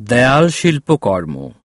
দেয়াল শিল্পকর্ম